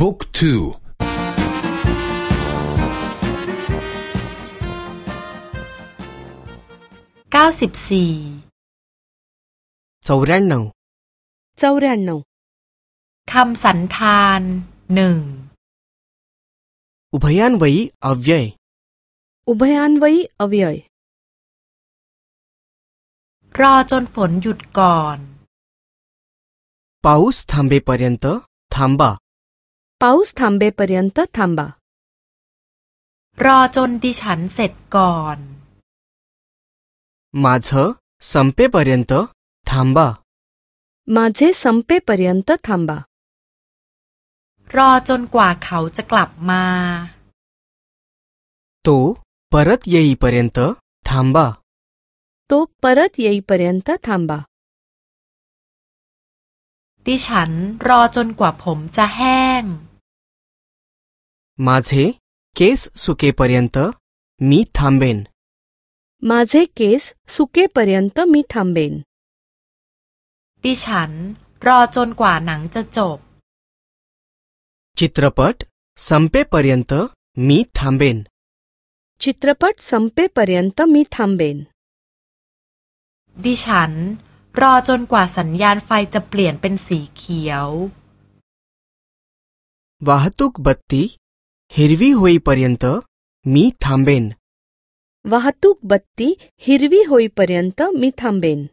บุ๊กทู เก้าสิบสี่ चौऱ्याण्णव चौऱ्याण्णव คำสันธานหนึ่ง उभयान्वयी अव्यय उभयान्वयी अव्यय รอจนฝนหยุดก่อน पाऊस थांबेपर्यंत थांबा पाऊस थांबेपर्यंत थांबा รอจนดิฉันเสร็จก่อน माझं संपेपर्यंत थांबा माझे संपेपर्यंत थांबा รอจนกว่าเขาจะกลับมา तो परत येईपर्यंत थांबा तो परत येईपर्यंत थांबा ดิฉันรอจนกว่าผมจะแห้ง माझे केस सुकेपर्यंत मी थांबेन माझे केस सुकेपर्यंत मी थांबेन ดิฉันรอจนกว่าหนังจะจบ चित्रपट संपेपर्यंत मी थांबेन चित्रपट संपेपर्यंत मी थांबेन ดิฉันรอจนกว่าสัญญาณไฟจะเปลี่ยนเป็นสีเขียว वाहतूक बत्ती हिरवी होईपर्यंत मी थांबेन वाहतूक बत्ती हिरवी होईपर्यंत मी थांबेन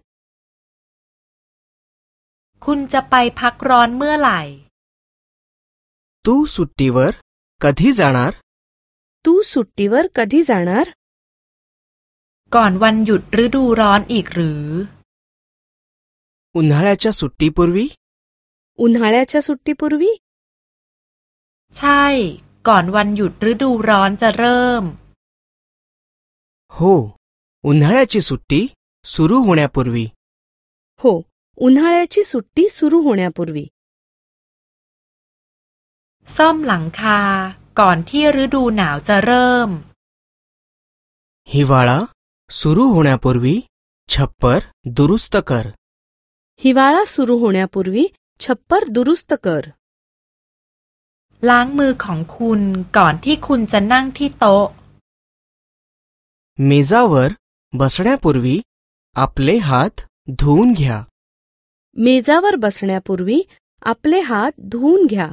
คุณจะไปพักร้อนเมื่อไหร่ तू सुट्टीवर कधी जाणार तू सुट्टीवर कधी जाणार ก่อนวันหยุดฤดูร้อนอีกหรือ उन्हाळ्याच्या सुट्टीपूर्वी उन्हाळ्याच्या सुट्टीपूर्वी ใช่ ก่อนวันหยุดฤดูร้อนจะเริ่ม हो उन्हाळ्याची सुट्टी सुरू होण्यापूर्वी हो उन्हाळ्याची सुट्टी सुरू होण्यापूर्वी ซ่อมหลังคา ก่อนที่ฤดูหนาวจะเริ่ม हिवाळा सुरू होण्यापूर्वी छप्पर दुरुस्त कर हिवाळा सुरू होण्यापूर्वी छप्पर दुरुस्त कर ล้างมือของคุณก่อนที่คุณจะนั่งที่โต๊ะ मेजावर बसण्यापूर्वी आपले हात धुवून घ्या मेजावर बसण्यापूर्वी आपले हात धुवून घ्या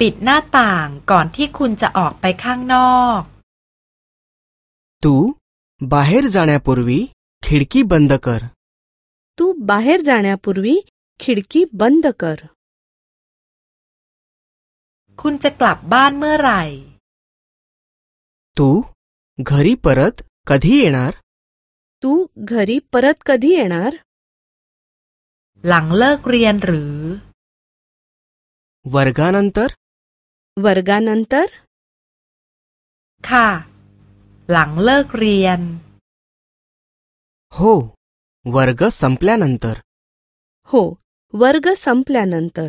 ปิดหน้าต่างก่อนที่คุณจะออกไปข้างนอก तू बाहेर जाण्यापूर्वी खिडकी बंद कर तू बाहेर जाण्यापूर्वी खिडकी बंद कर คุณจะกลับบ้านเมื่อไหร่ तू घरी परत कधी येणार तू घरी परत कधी येणार หลังเลิกเรียนหรือ वर्गानंतर वर्गानंतर ค่ะ หลังเลิกเรียน हो वर्ग संपल्यानंतर हो वर्ग संपल्यानंतर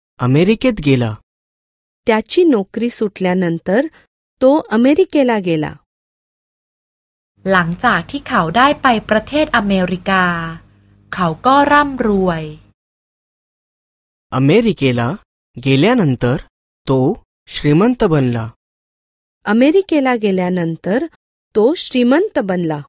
अमेरिकेत गेला त्याची नोकरी सुटल्यानंतर तो अमेरिकेला गेला หลังจากที่เขาได้ไปประเทศอเมริกา เขาก็ร่ำรวย अमेरिकेला गेल्यानंतर तो श्रीमंत बनला अमेरिकेला गेल्यानंतर तो श्रीमंत बनला